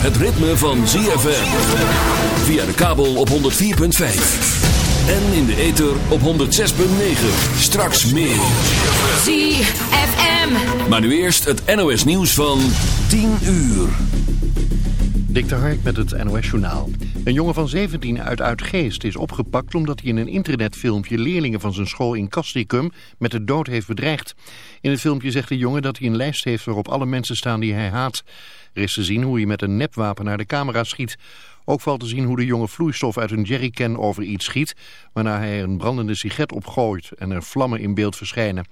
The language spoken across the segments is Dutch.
Het ritme van ZFM. Via de kabel op 104.5. En in de ether op 106.9. Straks meer. ZFM. Maar nu eerst het NOS nieuws van 10 uur. Dik de Hark met het NOS Journaal. Een jongen van 17 uit Uitgeest is opgepakt omdat hij in een internetfilmpje leerlingen van zijn school in Castricum met de dood heeft bedreigd. In het filmpje zegt de jongen dat hij een lijst heeft waarop alle mensen staan die hij haat. Er is te zien hoe hij met een nepwapen naar de camera schiet. Ook valt te zien hoe de jongen vloeistof uit een jerrycan over iets schiet, waarna hij een brandende sigaret opgooit en er vlammen in beeld verschijnen.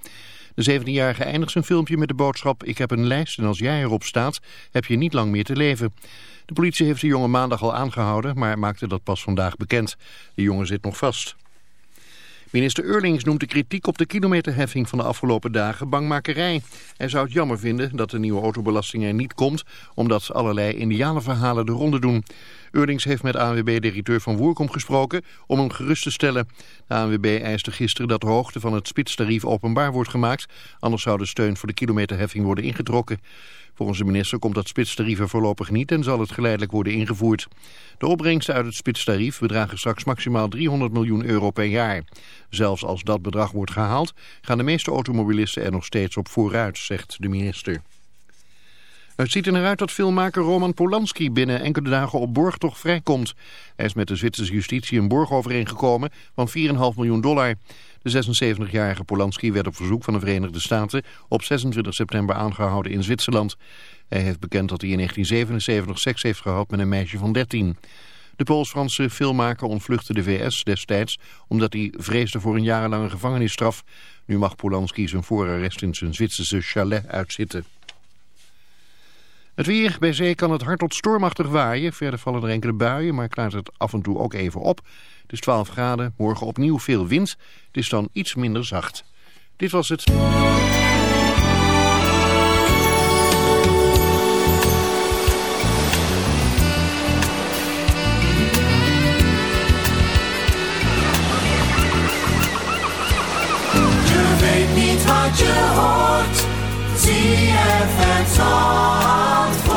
De 17-jarige eindigt zijn filmpje met de boodschap... ik heb een lijst en als jij erop staat, heb je niet lang meer te leven. De politie heeft de jongen maandag al aangehouden, maar maakte dat pas vandaag bekend. De jongen zit nog vast. Minister Eurlings noemt de kritiek op de kilometerheffing van de afgelopen dagen bangmakerij. Hij zou het jammer vinden dat de nieuwe autobelasting er niet komt, omdat allerlei indianenverhalen de ronde doen. Eurlings heeft met ANWB-directeur Van Woerkom gesproken om hem gerust te stellen. De ANWB eiste gisteren dat de hoogte van het spitstarief openbaar wordt gemaakt, anders zou de steun voor de kilometerheffing worden ingetrokken. Volgens de minister komt dat spitstarief er voorlopig niet en zal het geleidelijk worden ingevoerd. De opbrengsten uit het spitstarief bedragen straks maximaal 300 miljoen euro per jaar. Zelfs als dat bedrag wordt gehaald, gaan de meeste automobilisten er nog steeds op vooruit, zegt de minister. Het ziet er naar uit dat filmmaker Roman Polanski binnen enkele dagen op borgtocht vrijkomt. Hij is met de Zwitserse justitie een borg overeengekomen van 4,5 miljoen dollar. De 76-jarige Polanski werd op verzoek van de Verenigde Staten op 26 september aangehouden in Zwitserland. Hij heeft bekend dat hij in 1977 seks heeft gehad met een meisje van 13. De Pools-Franse filmmaker ontvluchtte de VS destijds omdat hij vreesde voor een jarenlange gevangenisstraf. Nu mag Polanski zijn voorarrest in zijn Zwitserse chalet uitzitten. Het weer. Bij zee kan het hard tot stormachtig waaien. Verder vallen er enkele buien, maar klaart het af en toe ook even op. Het is 12 graden. Morgen opnieuw veel wind. Het is dan iets minder zacht. Dit was het. Niet wat je hoort.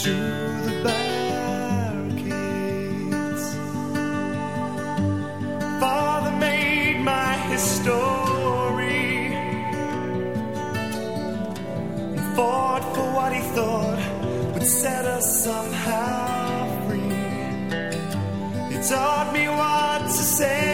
through the barricades. Father made my history fought for what he thought would set us somehow free. He taught me what to say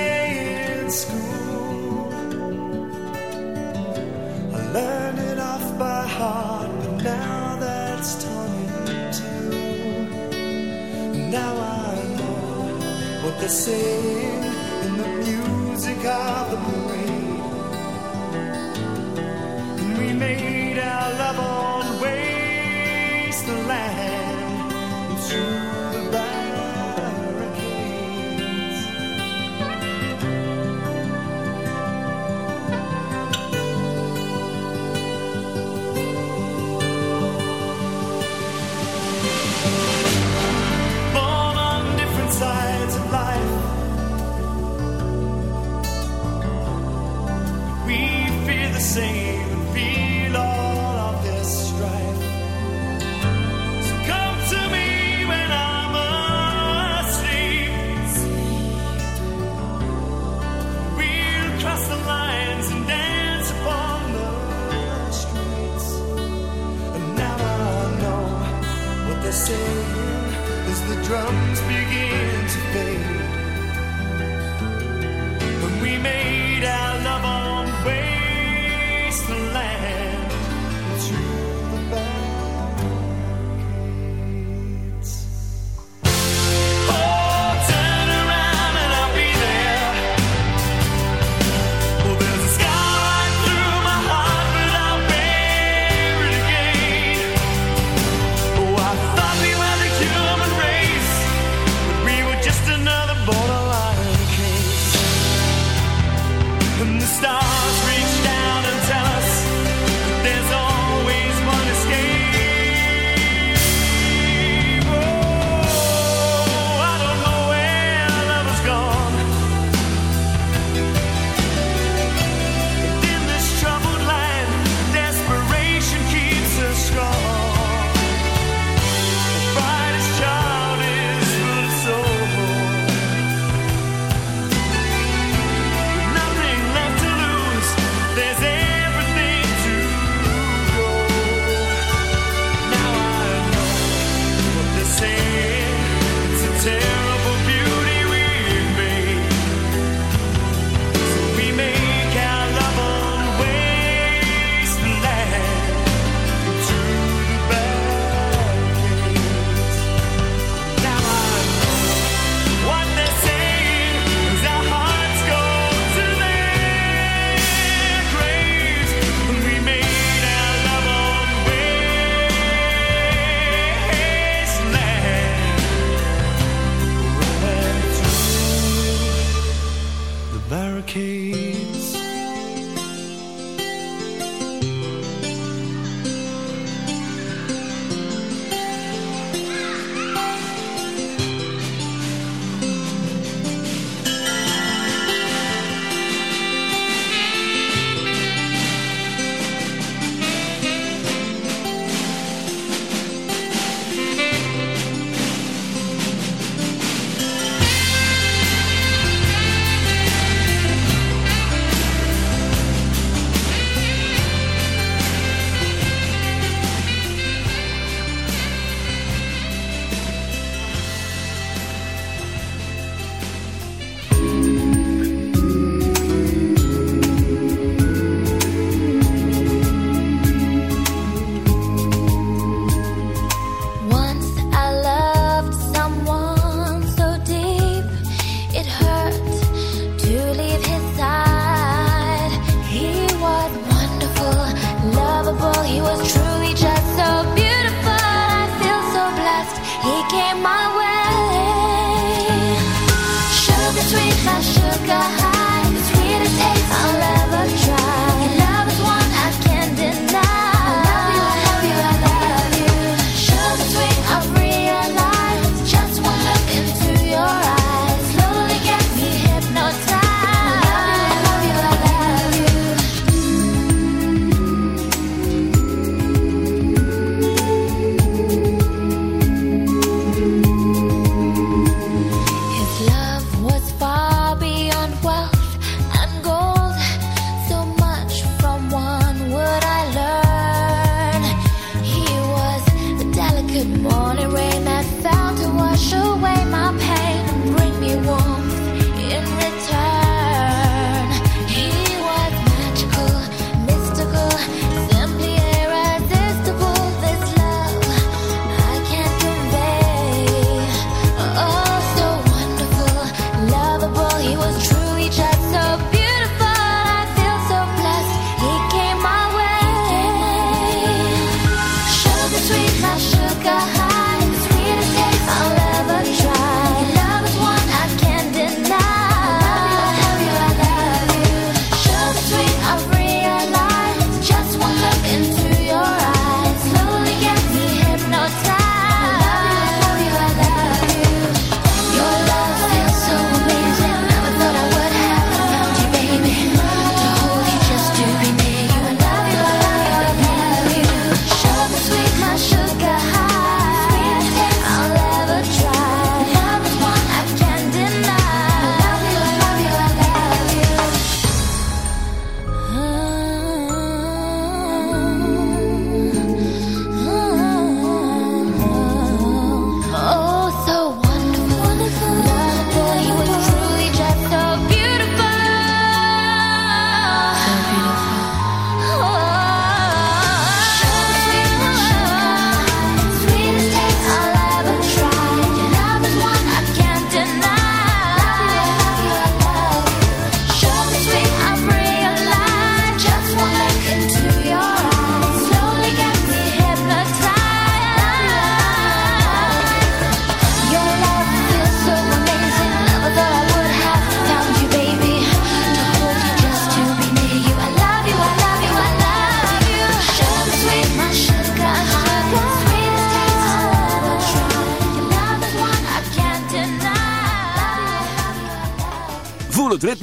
the same in the music of the blues.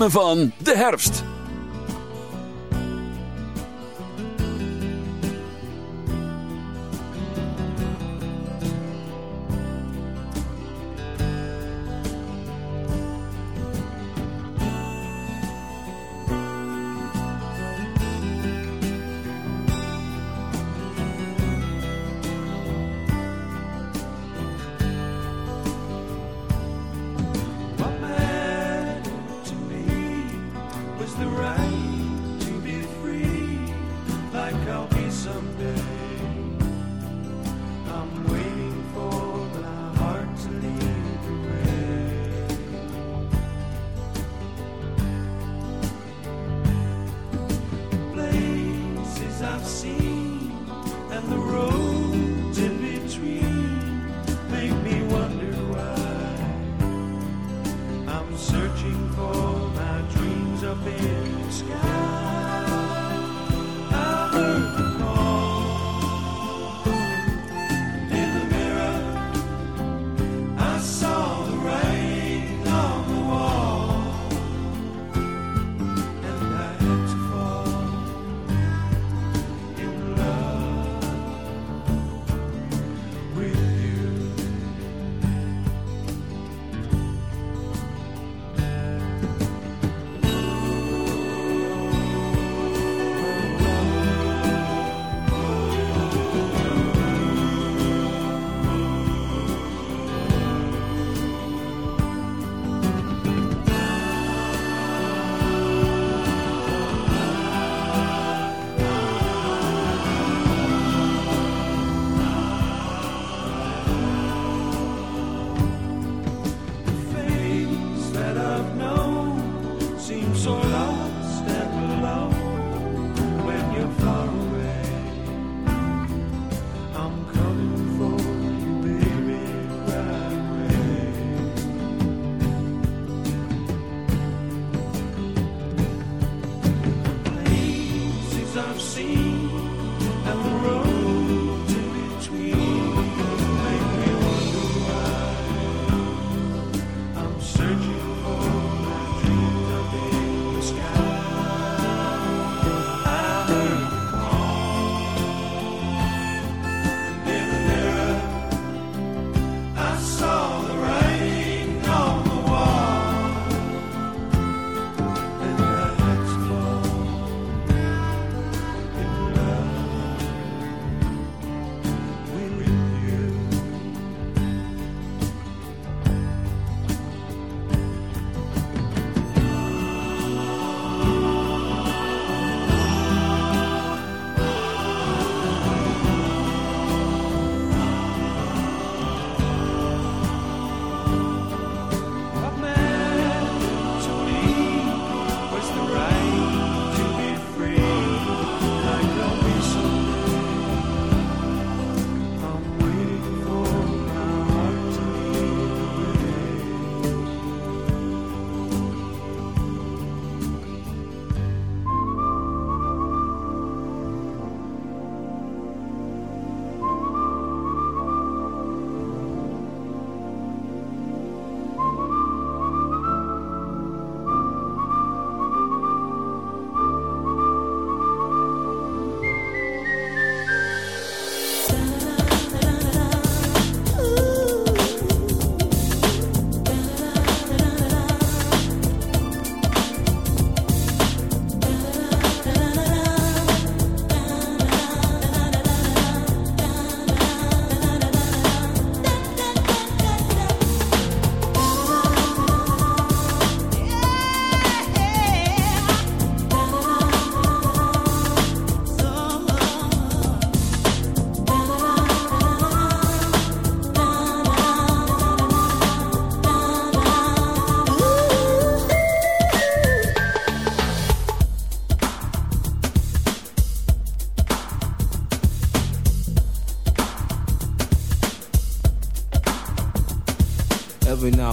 Van de herfst.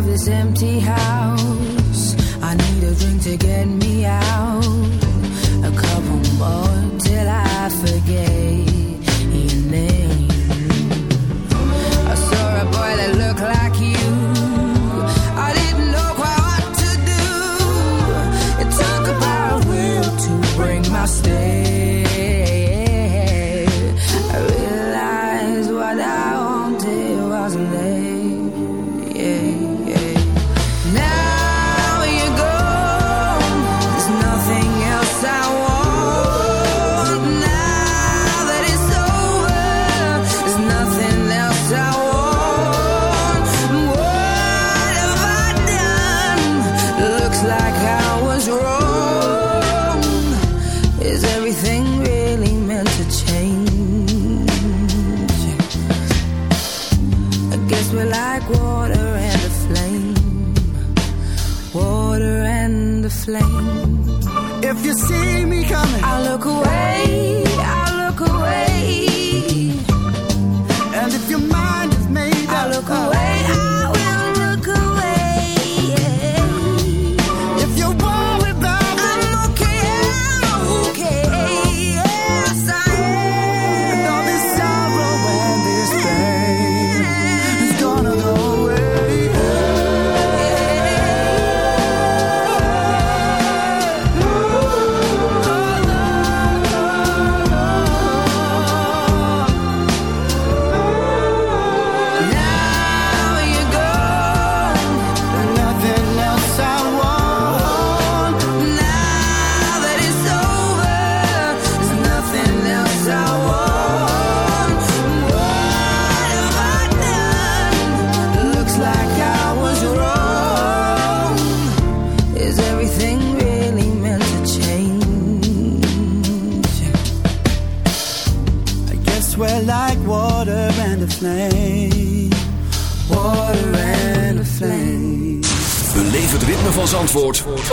of this empty house. I need a drink to get me out. A couple more till I forget.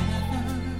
别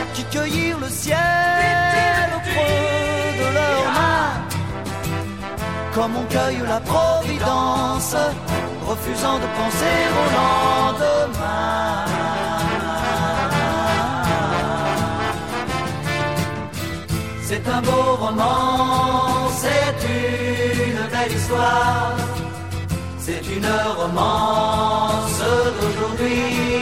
qui le ciel creux de leurs mains. Comme on cueille la providence, refusant de penser au lendemain. C'est un beau roman, c'est une belle histoire, c'est une romance d'aujourd'hui.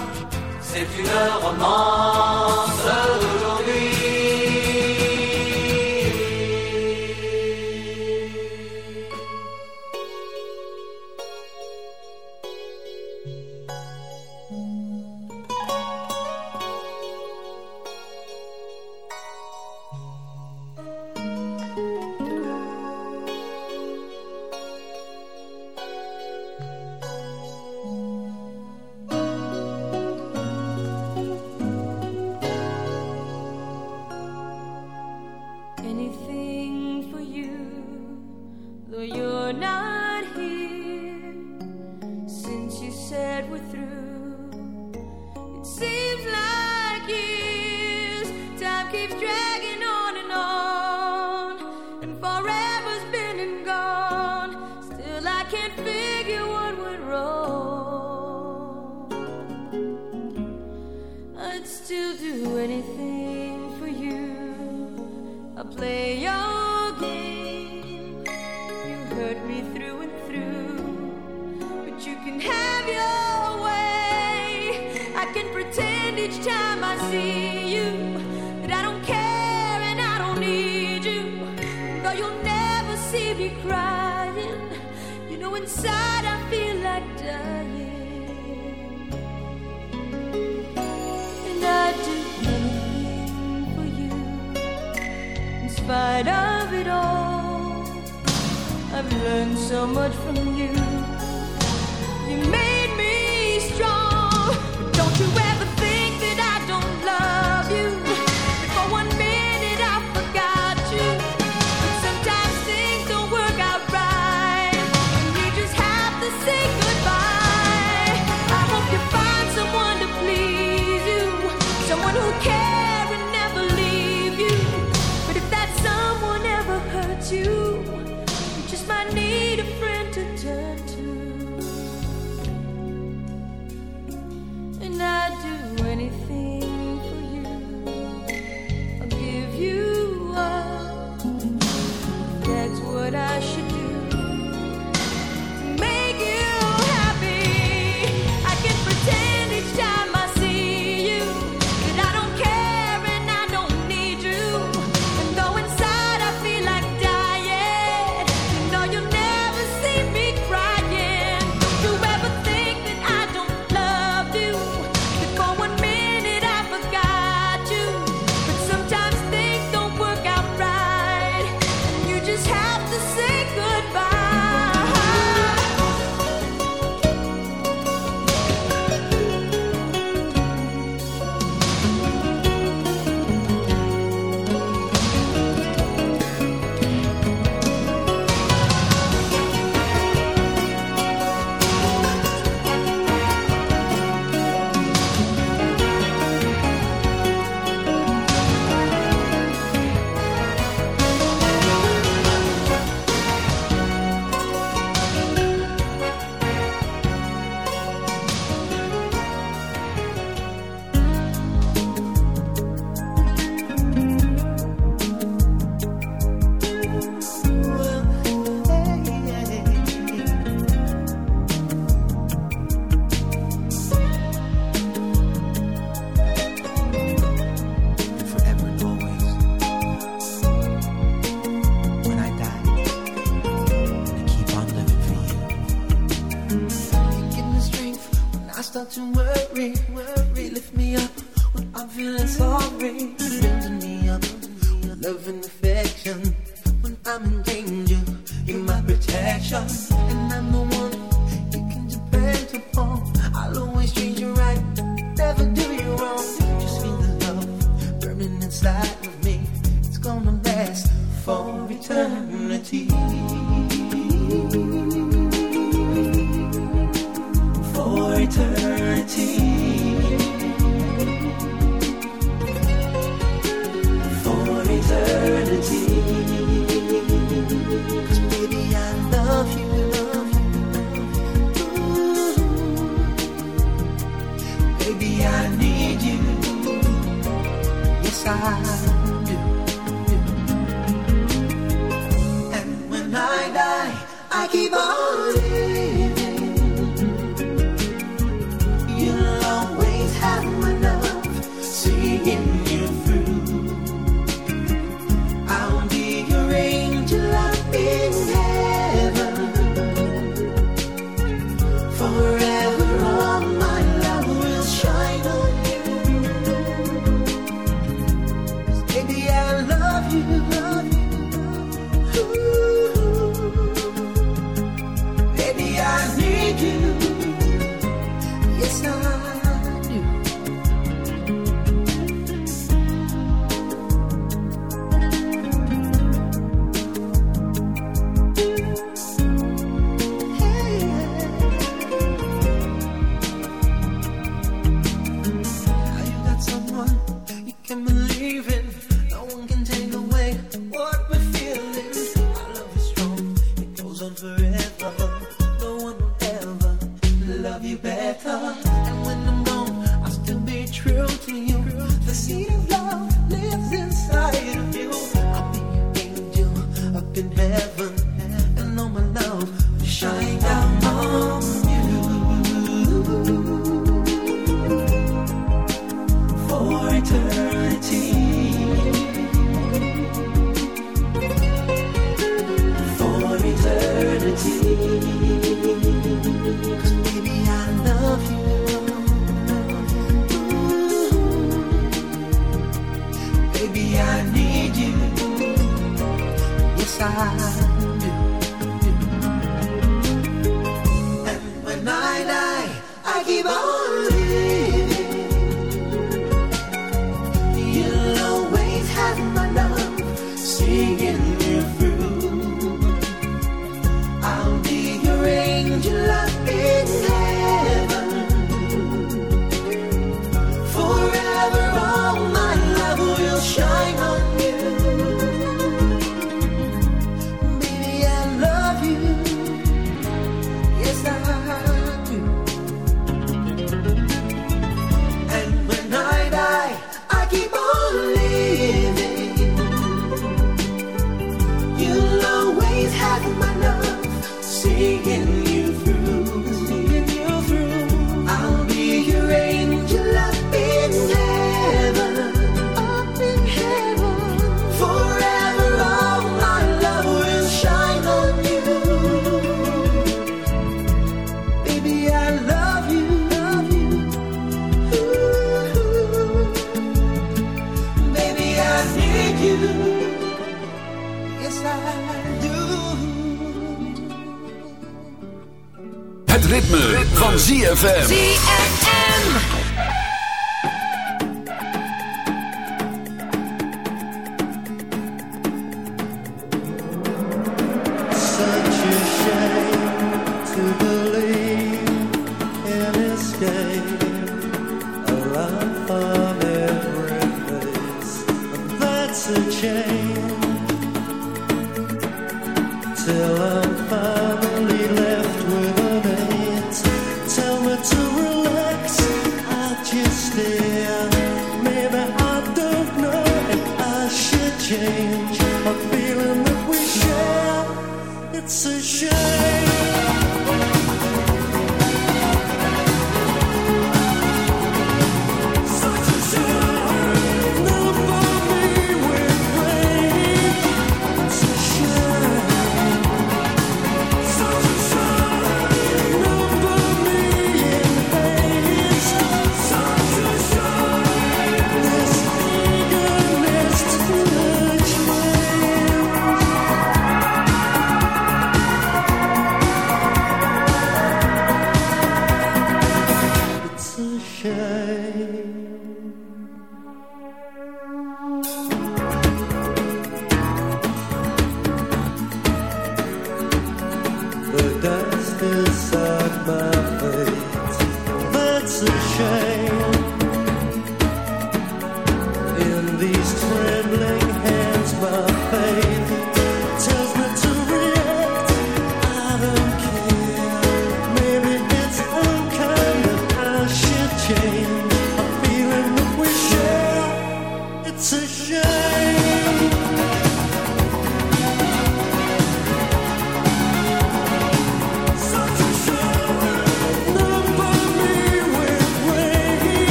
de roman. inside I feel like dying. And I do anything for you. In spite of it all I've learned so much from you.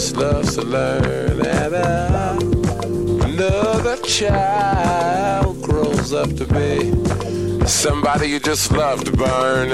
Just loves to learn. And another child grows up to be somebody you just love to burn.